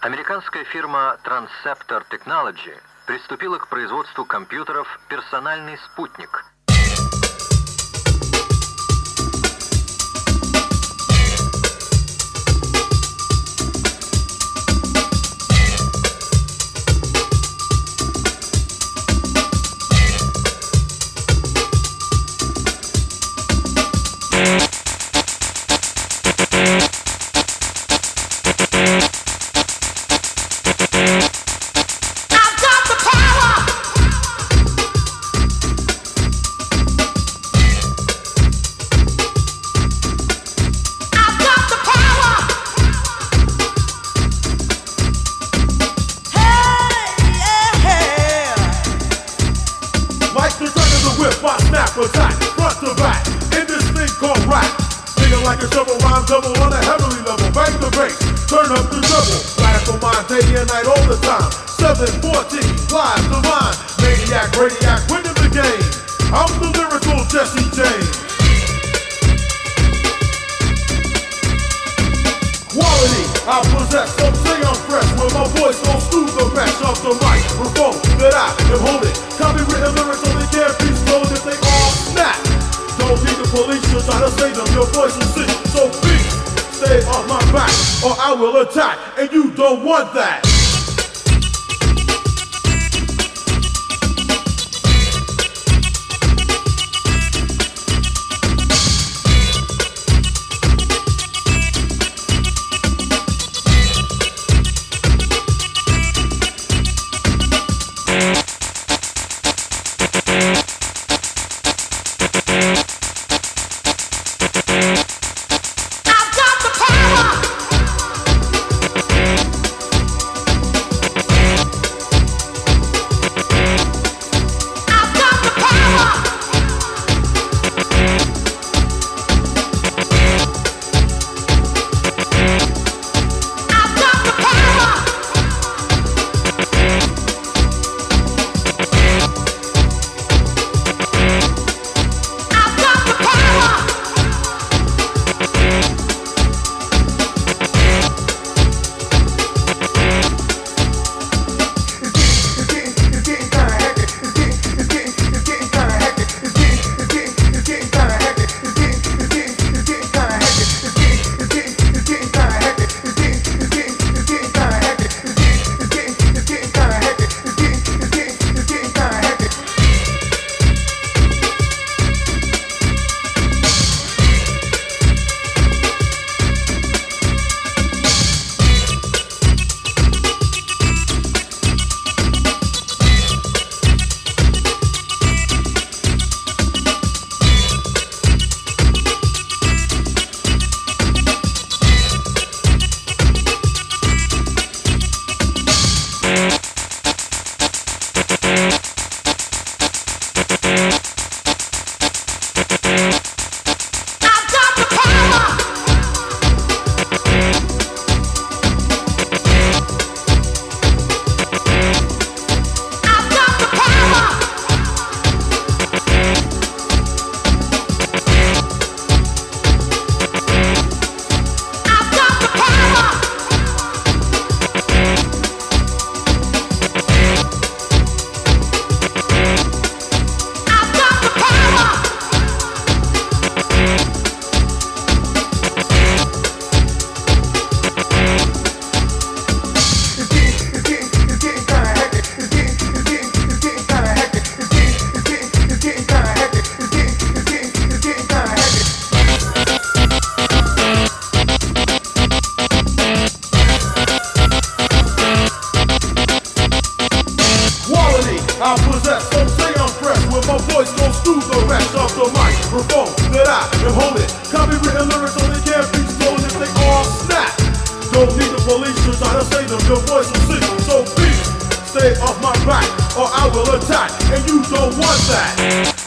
Американская фирма Transceptor Technology приступила к производству компьютеров «Персональный спутник», like a shovel rhyme double on a heavenly level. Bang the bass, turn up the treble. Radical mind, day and night all the time. 714, live divine. Maniac, radiac, winning the game. I'm the lyrical Jesse James. Quality, I possess, some say I'm fresh When my voice goes through the mesh of the microphone That I am holding Copywritten lyrics only police to try to save them. Your voice is sick, so be Stay off my back or I will attack. And you don't want that Quality, I possess, some say I'm fresh. When my voice goes through the rest of the microphone That I am holding Copywritten lyrics only can't be stolen if they all snap Don't need the police to try to save them. Your voice will sing, so please Stay off my back or I will attack. And you don't want that